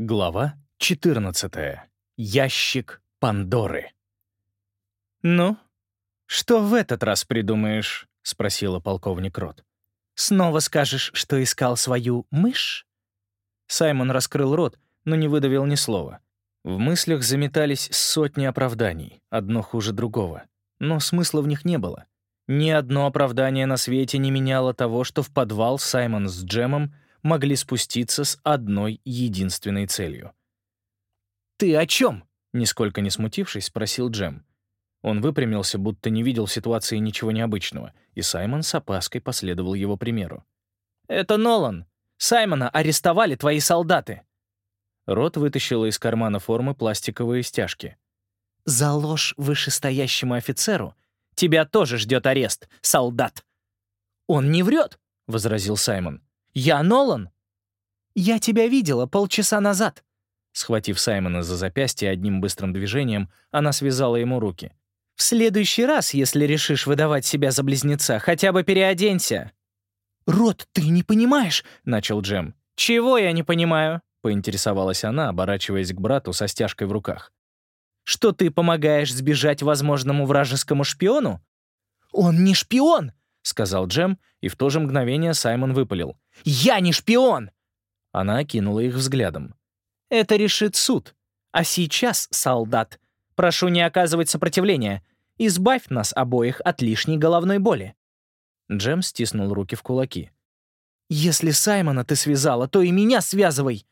Глава 14. Ящик Пандоры. «Ну, что в этот раз придумаешь?» — спросила полковник Рот. «Снова скажешь, что искал свою мышь?» Саймон раскрыл рот, но не выдавил ни слова. В мыслях заметались сотни оправданий, одно хуже другого. Но смысла в них не было. Ни одно оправдание на свете не меняло того, что в подвал Саймон с Джемом — могли спуститься с одной единственной целью. «Ты о чем?» — нисколько не смутившись, спросил Джем. Он выпрямился, будто не видел в ситуации ничего необычного, и Саймон с опаской последовал его примеру. «Это Нолан! Саймона арестовали твои солдаты!» Рот вытащила из кармана формы пластиковые стяжки. «За ложь вышестоящему офицеру тебя тоже ждет арест, солдат!» «Он не врет!» — возразил Саймон. «Я Нолан!» «Я тебя видела полчаса назад!» Схватив Саймона за запястье одним быстрым движением, она связала ему руки. «В следующий раз, если решишь выдавать себя за близнеца, хотя бы переоденься!» «Рот, ты не понимаешь!» — начал Джем. «Чего я не понимаю?» — поинтересовалась она, оборачиваясь к брату со стяжкой в руках. «Что ты помогаешь сбежать возможному вражескому шпиону?» «Он не шпион!» — сказал Джем, и в то же мгновение Саймон выпалил. «Я не шпион!» Она окинула их взглядом. «Это решит суд. А сейчас, солдат, прошу не оказывать сопротивления. Избавь нас обоих от лишней головной боли». Джем стиснул руки в кулаки. «Если Саймона ты связала, то и меня связывай!»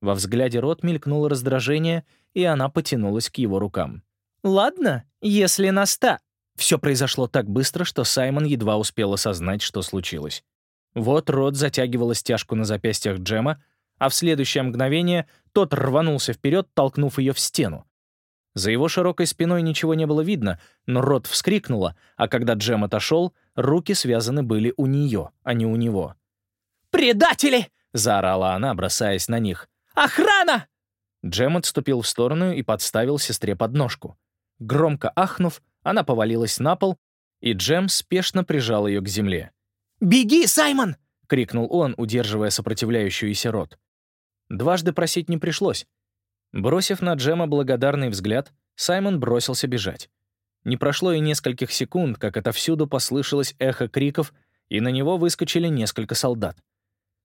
Во взгляде Рот мелькнуло раздражение, и она потянулась к его рукам. «Ладно, если наста...» Все произошло так быстро, что Саймон едва успел осознать, что случилось. Вот Рот затягивала стяжку на запястьях Джема, а в следующее мгновение тот рванулся вперед, толкнув ее в стену. За его широкой спиной ничего не было видно, но Рот вскрикнула, а когда Джем отошел, руки связаны были у нее, а не у него. «Предатели!» — заорала она, бросаясь на них. «Охрана!» Джем отступил в сторону и подставил сестре подножку. Громко ахнув, она повалилась на пол, и Джем спешно прижал ее к земле. «Беги, Саймон!» — крикнул он, удерживая сопротивляющуюся рот. Дважды просить не пришлось. Бросив на Джема благодарный взгляд, Саймон бросился бежать. Не прошло и нескольких секунд, как отовсюду послышалось эхо криков, и на него выскочили несколько солдат.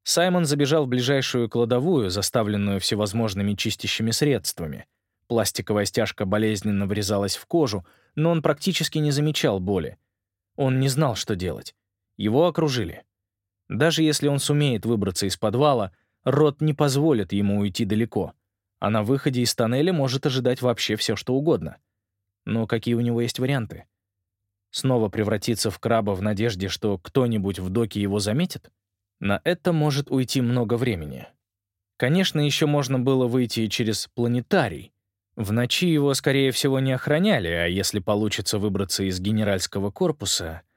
Саймон забежал в ближайшую кладовую, заставленную всевозможными чистящими средствами. Пластиковая стяжка болезненно врезалась в кожу, но он практически не замечал боли. Он не знал, что делать. Его окружили. Даже если он сумеет выбраться из подвала, Рот не позволит ему уйти далеко, а на выходе из тоннеля может ожидать вообще все, что угодно. Но какие у него есть варианты? Снова превратиться в краба в надежде, что кто-нибудь в доке его заметит? На это может уйти много времени. Конечно, еще можно было выйти через планетарий. В ночи его, скорее всего, не охраняли, а если получится выбраться из генеральского корпуса —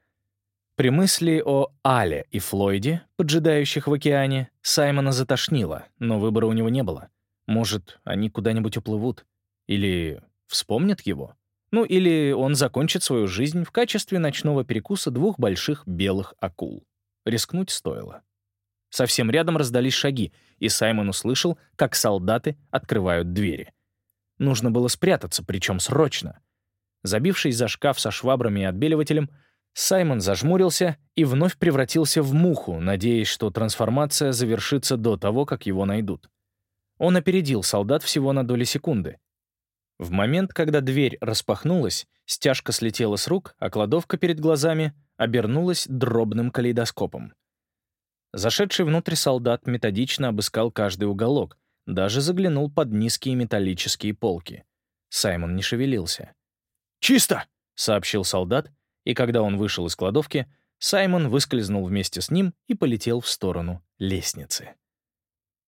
при мысли о Але и Флойде, поджидающих в океане, Саймона затошнило, но выбора у него не было. Может, они куда-нибудь уплывут? Или вспомнят его? Ну, или он закончит свою жизнь в качестве ночного перекуса двух больших белых акул. Рискнуть стоило. Совсем рядом раздались шаги, и Саймон услышал, как солдаты открывают двери. Нужно было спрятаться, причем срочно. Забившись за шкаф со швабрами и отбеливателем, Саймон зажмурился и вновь превратился в муху, надеясь, что трансформация завершится до того, как его найдут. Он опередил солдат всего на доли секунды. В момент, когда дверь распахнулась, стяжка слетела с рук, а кладовка перед глазами обернулась дробным калейдоскопом. Зашедший внутрь солдат методично обыскал каждый уголок, даже заглянул под низкие металлические полки. Саймон не шевелился. «Чисто!» — сообщил солдат и когда он вышел из кладовки, Саймон выскользнул вместе с ним и полетел в сторону лестницы.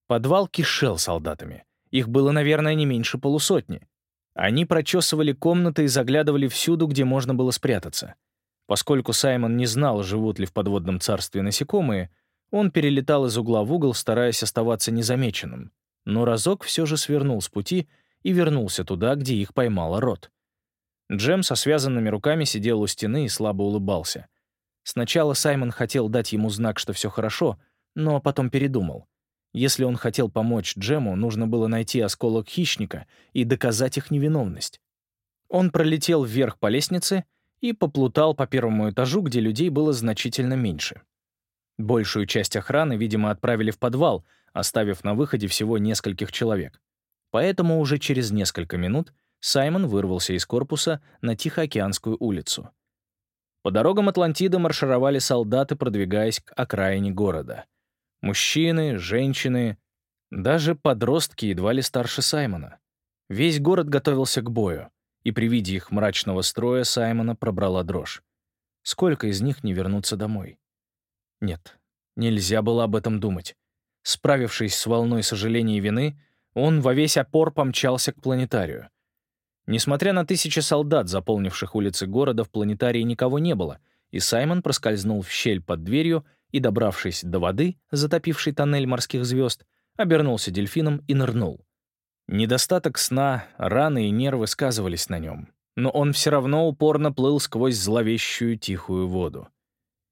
Подвал кишел солдатами. Их было, наверное, не меньше полусотни. Они прочесывали комнаты и заглядывали всюду, где можно было спрятаться. Поскольку Саймон не знал, живут ли в подводном царстве насекомые, он перелетал из угла в угол, стараясь оставаться незамеченным. Но разок все же свернул с пути и вернулся туда, где их поймала рот. Джем со связанными руками сидел у стены и слабо улыбался. Сначала Саймон хотел дать ему знак, что все хорошо, но потом передумал. Если он хотел помочь Джему, нужно было найти осколок хищника и доказать их невиновность. Он пролетел вверх по лестнице и поплутал по первому этажу, где людей было значительно меньше. Большую часть охраны, видимо, отправили в подвал, оставив на выходе всего нескольких человек. Поэтому уже через несколько минут Саймон вырвался из корпуса на Тихоокеанскую улицу. По дорогам Атлантиды маршировали солдаты, продвигаясь к окраине города. Мужчины, женщины, даже подростки едва ли старше Саймона. Весь город готовился к бою, и при виде их мрачного строя Саймона пробрала дрожь. Сколько из них не вернутся домой? Нет, нельзя было об этом думать. Справившись с волной сожаления и вины, он во весь опор помчался к планетарию. Несмотря на тысячи солдат, заполнивших улицы города, в планетарии никого не было, и Саймон проскользнул в щель под дверью и, добравшись до воды, затопившей тоннель морских звезд, обернулся дельфином и нырнул. Недостаток сна, раны и нервы сказывались на нем, но он все равно упорно плыл сквозь зловещую тихую воду.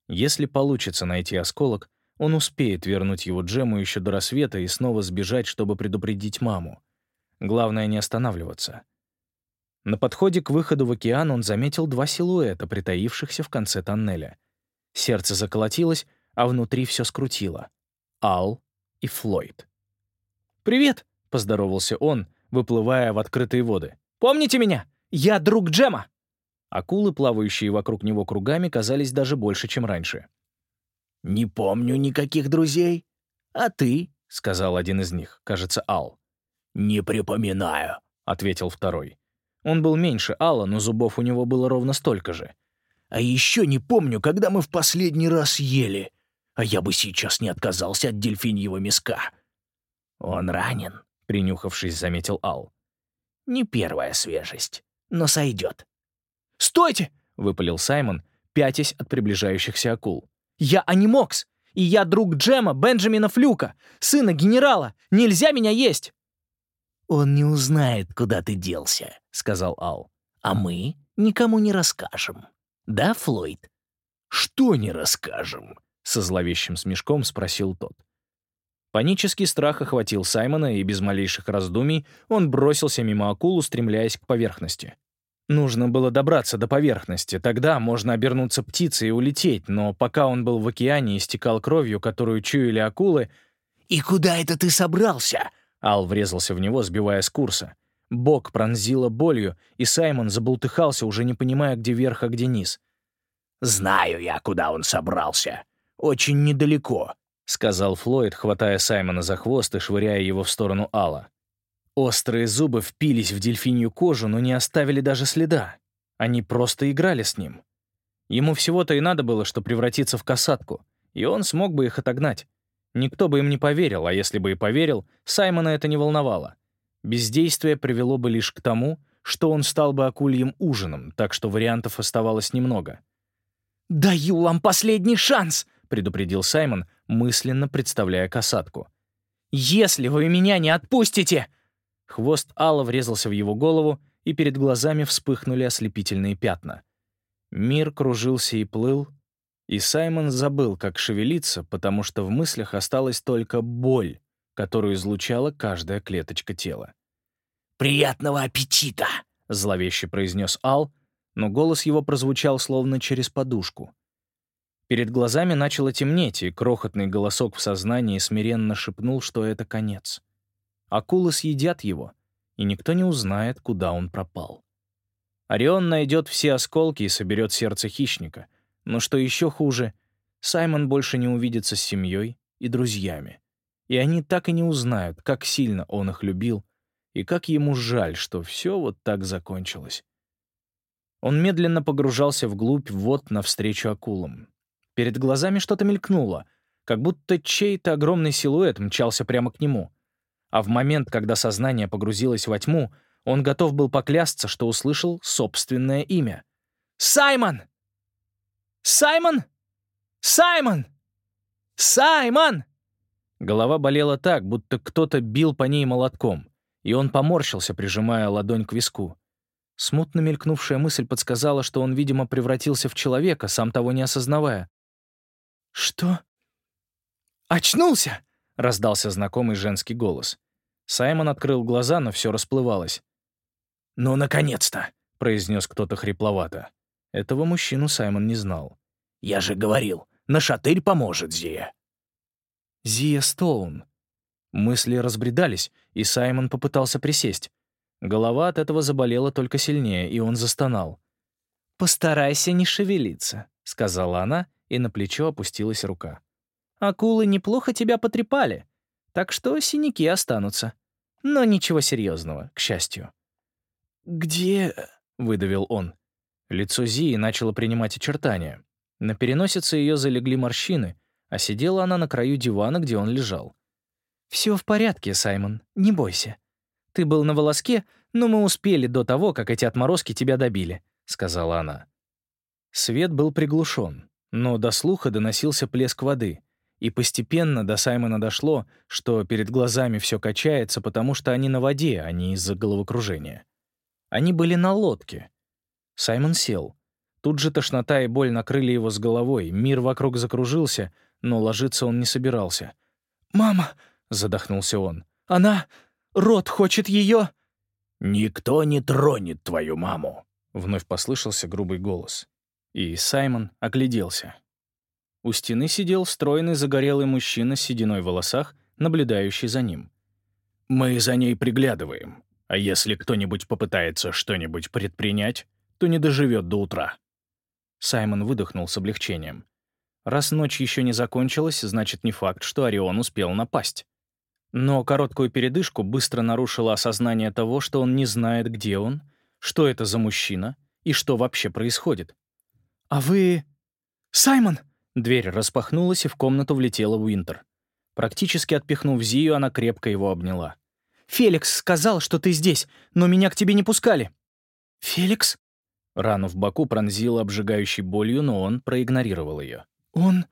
Если получится найти осколок, он успеет вернуть его Джему еще до рассвета и снова сбежать, чтобы предупредить маму. Главное — не останавливаться. На подходе к выходу в океан он заметил два силуэта, притаившихся в конце тоннеля. Сердце заколотилось, а внутри все скрутило. Ал и Флойд. «Привет!» — поздоровался он, выплывая в открытые воды. «Помните меня? Я друг Джема!» Акулы, плавающие вокруг него кругами, казались даже больше, чем раньше. «Не помню никаких друзей. А ты?» — сказал один из них, кажется, Ал. «Не припоминаю», — ответил второй. Он был меньше Алла, но зубов у него было ровно столько же. «А еще не помню, когда мы в последний раз ели. А я бы сейчас не отказался от дельфиньего миска». «Он ранен», — принюхавшись, заметил Ал. «Не первая свежесть, но сойдет». «Стойте!» — выпалил Саймон, пятясь от приближающихся акул. «Я анимокс, и я друг Джема Бенджамина Флюка, сына генерала. Нельзя меня есть!» «Он не узнает, куда ты делся», — сказал Ал. «А мы никому не расскажем. Да, Флойд?» «Что не расскажем?» — со зловещим смешком спросил тот. Панический страх охватил Саймона, и без малейших раздумий он бросился мимо акул, устремляясь к поверхности. Нужно было добраться до поверхности, тогда можно обернуться птицей и улететь, но пока он был в океане и истекал кровью, которую чуяли акулы... «И куда это ты собрался?» Ал врезался в него, сбивая с курса. Бок пронзило болью, и Саймон забултыхался, уже не понимая, где верх, а где низ. «Знаю я, куда он собрался. Очень недалеко», — сказал Флойд, хватая Саймона за хвост и швыряя его в сторону Алла. Острые зубы впились в дельфинью кожу, но не оставили даже следа. Они просто играли с ним. Ему всего-то и надо было, что превратиться в касатку, и он смог бы их отогнать. Никто бы им не поверил, а если бы и поверил, Саймона это не волновало. Бездействие привело бы лишь к тому, что он стал бы акульем ужином, так что вариантов оставалось немного. «Даю вам последний шанс!» — предупредил Саймон, мысленно представляя касатку. «Если вы меня не отпустите!» Хвост Алла врезался в его голову, и перед глазами вспыхнули ослепительные пятна. Мир кружился и плыл, и Саймон забыл, как шевелиться, потому что в мыслях осталась только боль, которую излучала каждая клеточка тела. «Приятного аппетита!» — зловеще произнес Ал, но голос его прозвучал словно через подушку. Перед глазами начало темнеть, и крохотный голосок в сознании смиренно шепнул, что это конец. Акулы съедят его, и никто не узнает, куда он пропал. Орион найдет все осколки и соберет сердце хищника. Но что еще хуже, Саймон больше не увидится с семьей и друзьями. И они так и не узнают, как сильно он их любил, и как ему жаль, что все вот так закончилось. Он медленно погружался вглубь вод навстречу акулам. Перед глазами что-то мелькнуло, как будто чей-то огромный силуэт мчался прямо к нему — а в момент, когда сознание погрузилось во тьму, он готов был поклясться, что услышал собственное имя. «Саймон! Саймон! Саймон! Саймон!» Голова болела так, будто кто-то бил по ней молотком, и он поморщился, прижимая ладонь к виску. Смутно мелькнувшая мысль подсказала, что он, видимо, превратился в человека, сам того не осознавая. «Что?» «Очнулся!» раздался знакомый женский голос. Саймон открыл глаза, но все расплывалось. «Ну, наконец-то!» — произнес кто-то хрипловато. Этого мужчину Саймон не знал. «Я же говорил, на шатырь поможет Зия». Зия Стоун. Мысли разбредались, и Саймон попытался присесть. Голова от этого заболела только сильнее, и он застонал. «Постарайся не шевелиться», — сказала она, и на плечо опустилась рука. «Акулы неплохо тебя потрепали, так что синяки останутся. Но ничего серьезного, к счастью». «Где...» — выдавил он. Лицо Зии начало принимать очертания. На переносице ее залегли морщины, а сидела она на краю дивана, где он лежал. «Все в порядке, Саймон, не бойся. Ты был на волоске, но мы успели до того, как эти отморозки тебя добили», — сказала она. Свет был приглушен, но до слуха доносился плеск воды, и постепенно до Саймона дошло, что перед глазами все качается, потому что они на воде, а не из-за головокружения. Они были на лодке. Саймон сел. Тут же тошнота и боль накрыли его с головой, мир вокруг закружился, но ложиться он не собирался. «Мама!» — задохнулся он. «Она... Рот хочет ее...» «Никто не тронет твою маму!» — вновь послышался грубый голос. И Саймон огляделся. У стены сидел стройный загорелый мужчина с сединой в волосах, наблюдающий за ним. «Мы за ней приглядываем, а если кто-нибудь попытается что-нибудь предпринять, то не доживет до утра». Саймон выдохнул с облегчением. Раз ночь еще не закончилась, значит, не факт, что Орион успел напасть. Но короткую передышку быстро нарушило осознание того, что он не знает, где он, что это за мужчина и что вообще происходит. «А вы...» «Саймон!» Дверь распахнулась, и в комнату влетела Уинтер. Практически отпихнув Зию, она крепко его обняла. «Феликс сказал, что ты здесь, но меня к тебе не пускали». «Феликс?» Рану в боку пронзила обжигающей болью, но он проигнорировал ее. «Он...»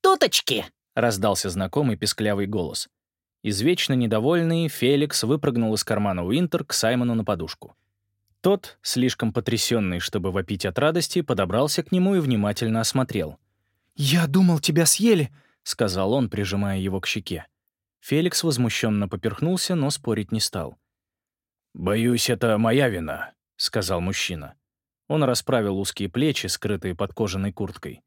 «Туточки!» — раздался знакомый песклявый голос. Извечно недовольный, Феликс выпрыгнул из кармана Уинтер к Саймону на подушку. Тот, слишком потрясенный, чтобы вопить от радости, подобрался к нему и внимательно осмотрел. «Я думал, тебя съели», — сказал он, прижимая его к щеке. Феликс возмущенно поперхнулся, но спорить не стал. «Боюсь, это моя вина», — сказал мужчина. Он расправил узкие плечи, скрытые под кожаной курткой.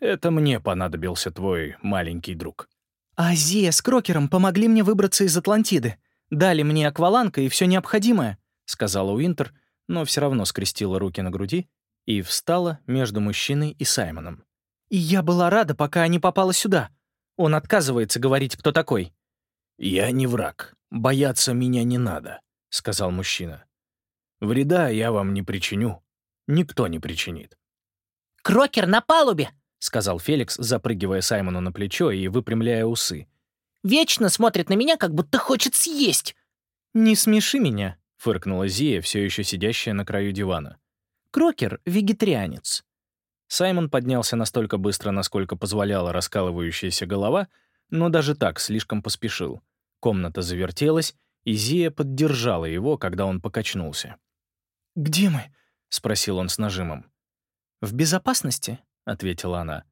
«Это мне понадобился твой маленький друг». «Азия с Крокером помогли мне выбраться из Атлантиды. Дали мне акваланка и все необходимое», — сказала Уинтер, но все равно скрестила руки на груди и встала между мужчиной и Саймоном. «И я была рада, пока не попала сюда. Он отказывается говорить, кто такой». «Я не враг. Бояться меня не надо», — сказал мужчина. «Вреда я вам не причиню никто не причинит. «Крокер на палубе!» — сказал Феликс, запрыгивая Саймону на плечо и выпрямляя усы. «Вечно смотрит на меня, как будто хочет съесть!» «Не смеши меня!» — фыркнула Зия, все еще сидящая на краю дивана. «Крокер — вегетарианец». Саймон поднялся настолько быстро, насколько позволяла раскалывающаяся голова, но даже так слишком поспешил. Комната завертелась, и Зия поддержала его, когда он покачнулся. «Где мы?» — спросил он с нажимом. «В безопасности», — ответила она.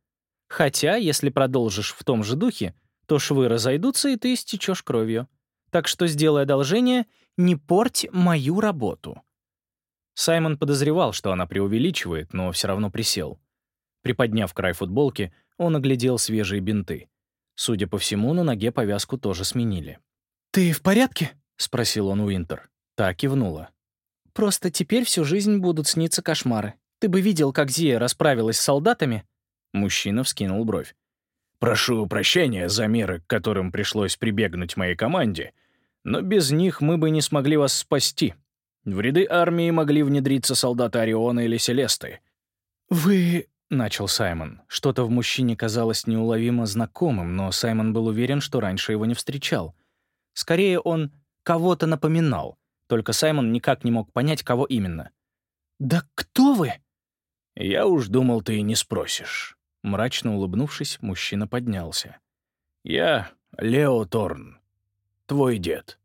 «Хотя, если продолжишь в том же духе, то швы разойдутся, и ты истечешь кровью. Так что сделай одолжение, не порть мою работу». Саймон подозревал, что она преувеличивает, но все равно присел. Приподняв край футболки, он оглядел свежие бинты. Судя по всему, на ноге повязку тоже сменили. «Ты в порядке?» — спросил он Уинтер. Та кивнула. Просто теперь всю жизнь будут сниться кошмары. Ты бы видел, как Зия расправилась с солдатами?» Мужчина вскинул бровь. «Прошу прощения за меры, к которым пришлось прибегнуть моей команде, но без них мы бы не смогли вас спасти. В ряды армии могли внедриться солдаты Ориона или Селесты». «Вы...» — начал Саймон. Что-то в мужчине казалось неуловимо знакомым, но Саймон был уверен, что раньше его не встречал. Скорее, он кого-то напоминал — только Саймон никак не мог понять, кого именно. «Да кто вы?» «Я уж думал, ты и не спросишь». Мрачно улыбнувшись, мужчина поднялся. «Я Лео Торн, твой дед».